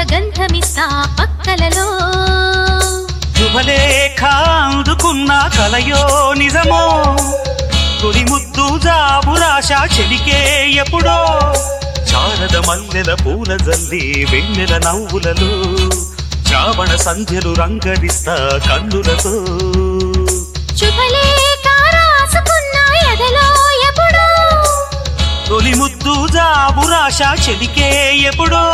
రంగరిస్తా పక్కలలో. శుభలేఖ అందుకున్న కలయో నిజమో? తొలి ముద్దు జాబు రాశ చెలికే ఎప్పుడో? చారద మల్లెల పూల జల్లి వెన్నెల నవ్వులలో శ్రావణ సంధ్యలు రంగరిస్తా కన్నులతో. తొలి ముద్దు జాబు రాశ చెలికే ఎప్పుడో?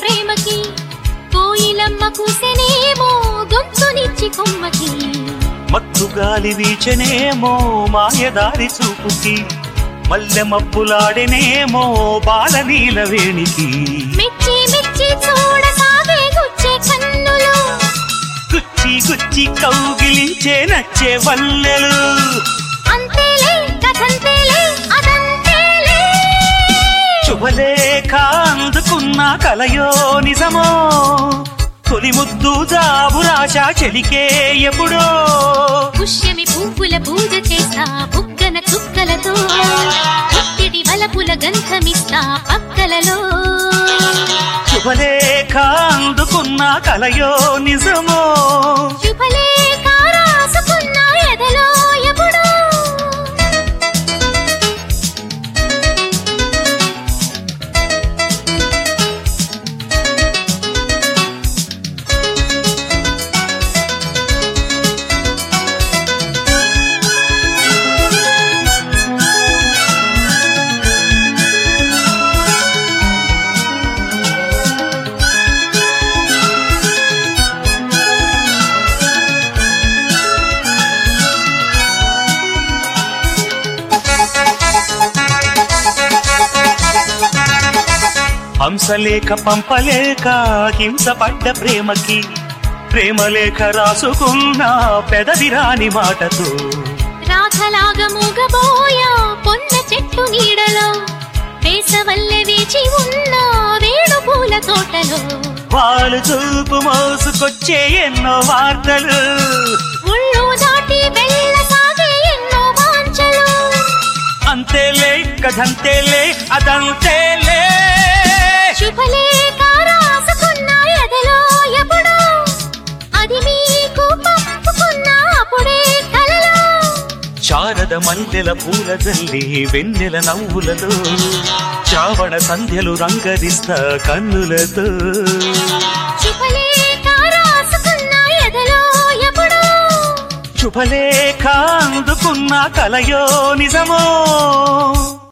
ప్రేమకి కోయిలమ్మ కూసెనేమో గొంతునిచ్చి కొమ్మకి. మత్తు గాలి వీచనేమో మాయదారి చూపుకి మల్లె మబ్బులాడెనేమో బాల నీల వేణికి. చూడ సాగే గుచ్చే కన్నులు. గుచ్చి గుచ్చి కౌగిలించే నచ్చే వల్లెలు. అంతేలే కథంతేలే అదంతేలే శుభలేఖ అందుకున్న కలయో నిజమో తొలి ముద్దు జాబు రాశ చెలికే ఎప్పుడో. బుగ్గన చుక్కలతో పుట్టిడి వలపుల గంధమిస్తా పక్కలలో. శుభలేఖ అందుకున్న కలయో నిజమో. శుభలేఖ హంసలేఖ పంపలేక హింసపడ్డ ప్రేమకి ప్రేమలేఖ రాసుకున్న పెదవిరాని మాటతో రాధలాగా మూగబోయా పొన్న చెట్టు నీడలో వేసవల్లె వేచి ఉన్న వేణు పూల తోటలో. వాళ్ళు చూపు మోసుకొచ్చే ఎన్నో వార్తలు. ఒళ్ళు దాటి వెళ్ళ సాగే ఎన్నో వాంఛలు. అంతేలే కథంతేలే శారద పూల జల్లి వెన్నెల నవ్వులతో శ్రావణ సంధ్యలు రంగరిస్తా కన్నులతో. శుభలేఖ అందుకున్న కలయో నిజమో.